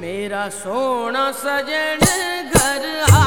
मेरा सोना सजन घर आ